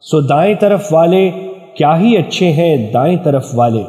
سو دائیں طرف والے کیا ہی اچھے ہیں دائیں طرف والے؟